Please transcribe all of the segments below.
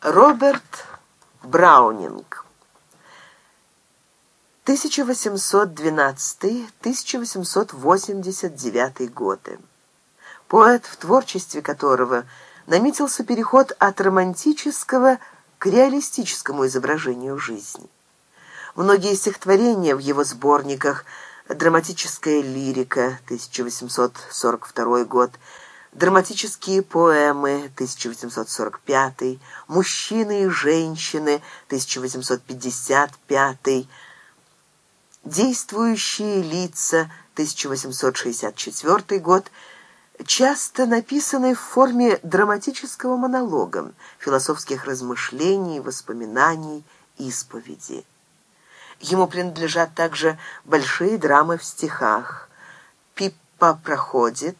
Роберт Браунинг 1812-1889 годы. Поэт, в творчестве которого наметился переход от романтического к реалистическому изображению жизни. Многие стихотворения в его сборниках «Драматическая лирика» 1842 год – драматические поэмы 1845, «Мужчины и женщины» 1855, «Действующие лица» 1864 год, часто написаны в форме драматического монолога, философских размышлений, воспоминаний, исповеди. Ему принадлежат также большие драмы в стихах «Пиппа проходит»,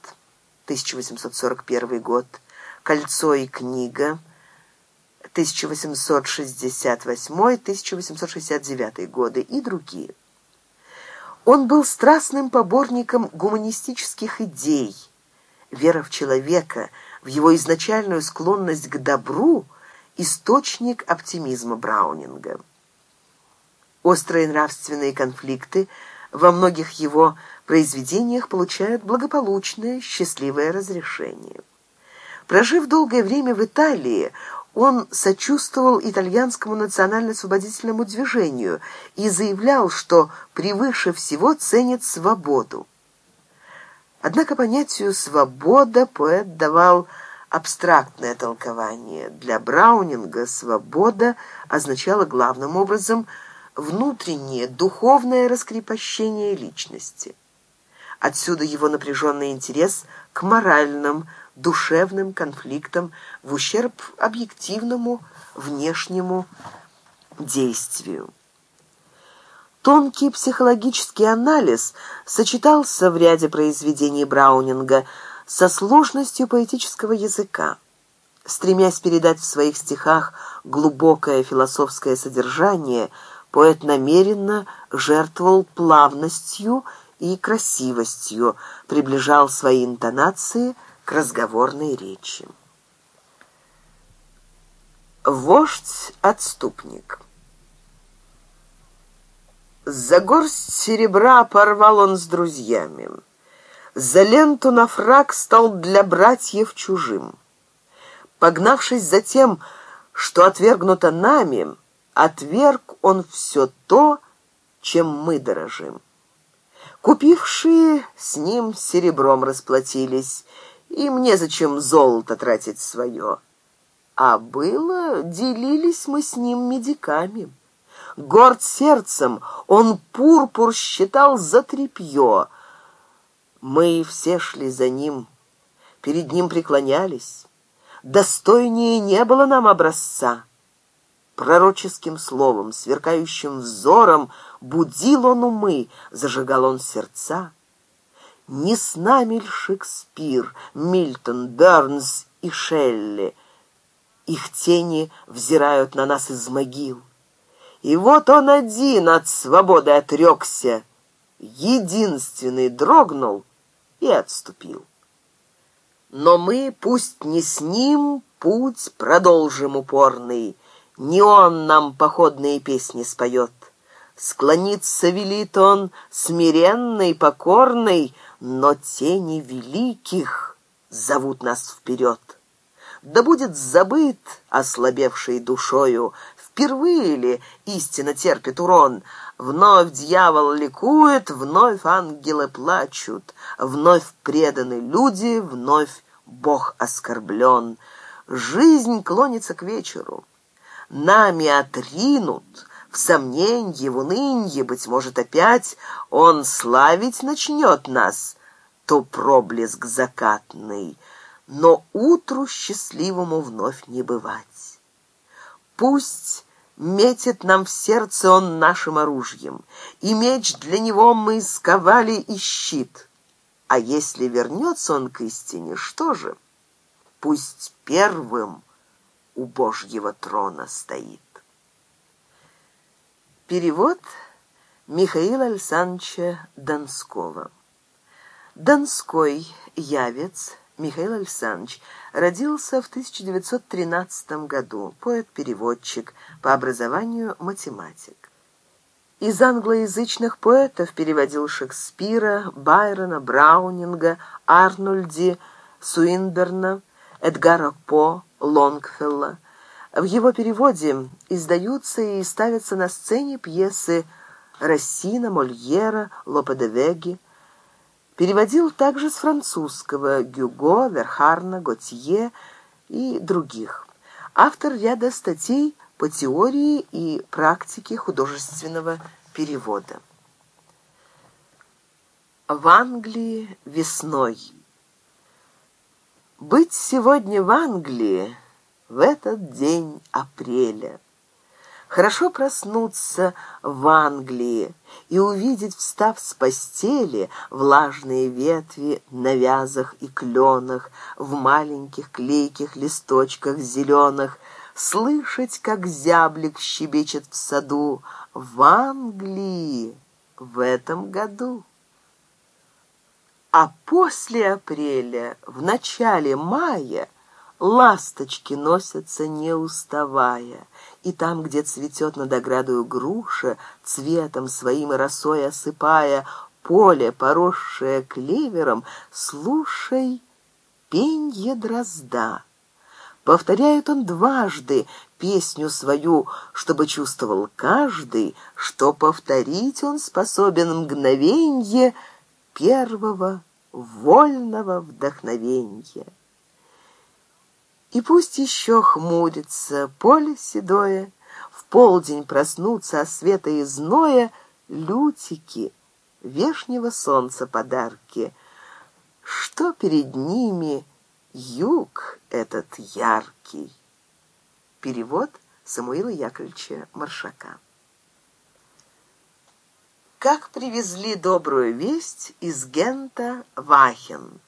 1841 год, «Кольцо и книга» 1868-1869 годы и другие. Он был страстным поборником гуманистических идей. Вера в человека, в его изначальную склонность к добру – источник оптимизма Браунинга. Острые нравственные конфликты – во многих его произведениях получают благополучное счастливое разрешение. Прожив долгое время в Италии, он сочувствовал итальянскому национально-освободительному движению и заявлял, что превыше всего ценит свободу. Однако понятию «свобода» поэт давал абстрактное толкование. Для Браунинга свобода означала главным образом – внутреннее, духовное раскрепощение личности. Отсюда его напряженный интерес к моральным, душевным конфликтам в ущерб объективному внешнему действию. Тонкий психологический анализ сочетался в ряде произведений Браунинга со сложностью поэтического языка. Стремясь передать в своих стихах глубокое философское содержание – Поэт намеренно жертвовал плавностью и красивостью, приближал свои интонации к разговорной речи. Вождь-отступник За горсть серебра порвал он с друзьями. За ленту на фраг стал для братьев чужим. Погнавшись за тем, что отвергнуто нами, отверг он все то, чем мы дорожим. Купившие с ним серебром расплатились, и мне зачем золото тратить свое. А было, делились мы с ним медиками. Горд сердцем, он пурпур считал за тряпье. Мы все шли за ним, перед ним преклонялись. Достойнее не было нам образца пророческим словом, сверкающим взором будил он умы, зажигал он сердца. Не с нами ль Шекспир, Мильтон, Бернс и Шелли? Их тени взирают на нас из могил. И вот он один от свободы отрекся, единственный дрогнул и отступил. Но мы, пусть не с ним, путь продолжим упорный, не он нам походные песни споет. Склониться велит он смиренный, покорный, но тени великих зовут нас вперед. Да будет забыт, ослабевший душою, впервые ли истина терпит урон. Вновь дьявол ликует, вновь ангелы плачут, вновь преданы люди, вновь Бог оскорблен. Жизнь клонится к вечеру нами отринут, в сомненье, в унынье, быть может, опять он славить начнет нас, то проблеск закатный, но утру счастливому вновь не бывать. Пусть метит нам в сердце он нашим оружием, и меч для него мы сковали и щит. А если вернется он к истине, что же? Пусть первым у Божьего трона стоит. Перевод Михаила Александровича Донского. Донской Явец Михаил Александрович родился в 1913 году, поэт-переводчик, по образованию математик. Из англоязычных поэтов переводил Шекспира, Байрона, Браунинга, Арнольди, Суинберна, Эдгара По Лонгфелла. В его переводе издаются и ставятся на сцене пьесы Рассина, Мольера, Лопе-де-Веги. Переводил также с французского Гюго, Верхарна, Готье и других. Автор ряда статей по теории и практике художественного перевода. В Англии весной. Быть сегодня в Англии, в этот день апреля. Хорошо проснуться в Англии и увидеть, встав с постели, влажные ветви на вязах и кленах, в маленьких клейких листочках зеленых, слышать, как зяблик щебечет в саду в Англии в этом году. А после апреля, в начале мая, ласточки носятся не уставая, и там, где цветет над оградою груша, цветом своим и росой осыпая поле, поросшее клевером, слушай пенье дрозда. Повторяет он дважды песню свою, чтобы чувствовал каждый, что повторить он способен мгновенье — первого вольного вдохновения. И пусть еще хмурится поле седое, в полдень проснутся от света и зноя лютики, вешнего солнца подарки. Что перед ними юг этот яркий? Перевод Самуила Яковлевича Маршака как привезли добрую весть из Гента Вахин.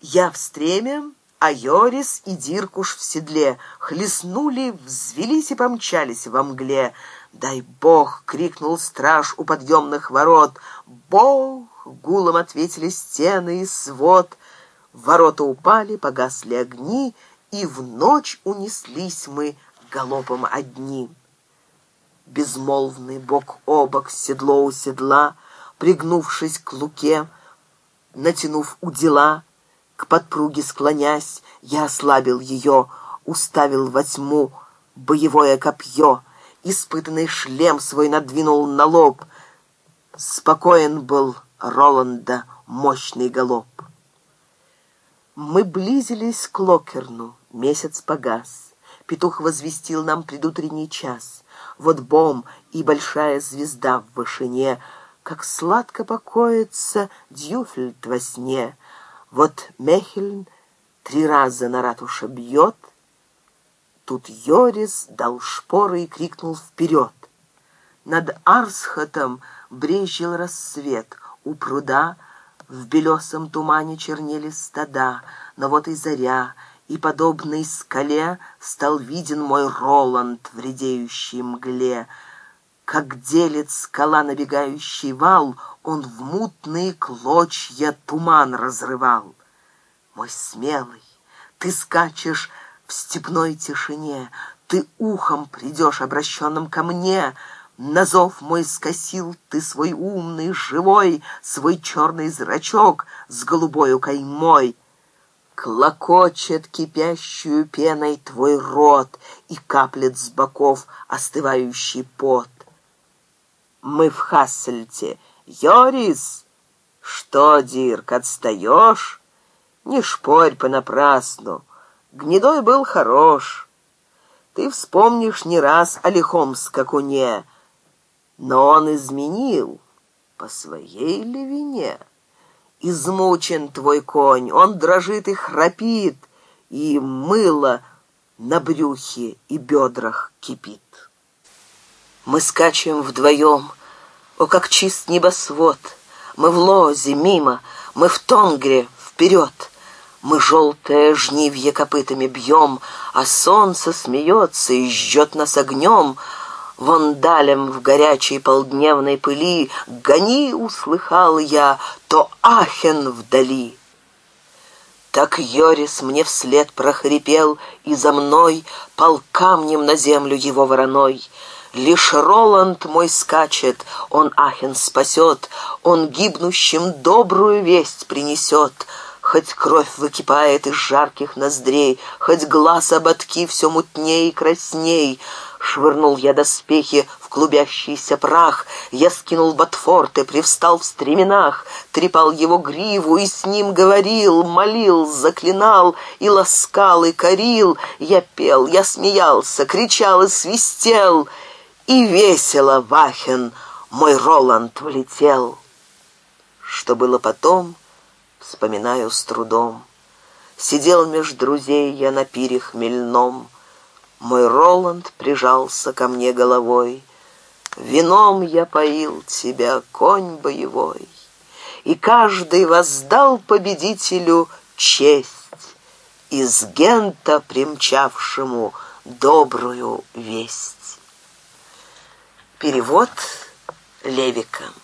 Я в стреме, а Йорис и Диркуш в седле. Хлестнули, взвелись и помчались во мгле. «Дай Бог!» — крикнул страж у подъемных ворот. «Бог!» — гулом ответили стены и свод. Ворота упали, погасли огни, и в ночь унеслись мы галопом одни безмолвный, бок о бок, седло у седла, пригнувшись к луке, натянув удила, к подпруге склонясь, я ослабил ее, уставил во тьму боевое копье, испытанный шлем свой надвинул на лоб. Спокоен был Роланда мощный галоп. Мы близились к Локерну, месяц погас. Петух возвестил нам предутренний час вот бом и большая звезда в вышине, как сладко покоится Дьюфельд во сне. Вот Мехельн три раза на ратуше бьет, Тут Йорис дал шпоры и крикнул вперед. Над Арсхотом брезжил рассвет, у пруда в белесом тумане чернели стада, но вот и заря — и, подобный скале, стал виден мой Роланд в редеющей мгле. Как делит скала набегающий вал, он в мутные клочья туман разрывал. Мой смелый, ты скачешь в степной тишине, ты ухом придешь, обращенным ко мне, На зов мой скосил ты свой умный, живой, Свой черный зрачок с голубою каймой — клокочет кипящую пеной твой рот и каплет с боков остывающий пот. Мы в Хассельте. Йорис! Что, Дирк, отстаешь? Не шпорь понапрасну. Гнедой был хорош. Ты вспомнишь не раз о лихом скакуне, но он изменил по своей ли вине? измучен твой конь, он дрожит и храпит, и мыло на брюхе и бедрах кипит. Мы скачем вдвоем, о, как чист небосвод, мы в лозе мимо, мы в тонгре вперед. Мы желтое жнивье копытами бьем, а солнце смеется и жжет нас огнем — вон далем в горячей полдневной пыли, гони, услыхал я, то Ахен вдали. Так Йорис мне вслед прохрипел, и за мной пал камнем на землю его вороной. Лишь Роланд мой скачет, он Ахен спасет, он гибнущим добрую весть принесет. Хоть кровь выкипает из жарких ноздрей, хоть глаз ободки все мутней и красней — Швырнул я доспехи в клубящийся прах, я скинул ботфорты, привстал в стременах, трепал его гриву и с ним говорил, молил, заклинал и ласкал и корил. Я пел, я смеялся, кричал и свистел, и весело Вахин мой Роланд влетел. Что было потом, вспоминаю с трудом. Сидел меж друзей я на пире хмельном, мой Роланд прижался ко мне головой. Вином я поил тебя, конь боевой, И каждый воздал победителю честь, Из Гента примчавшему добрую весть. Перевод Левика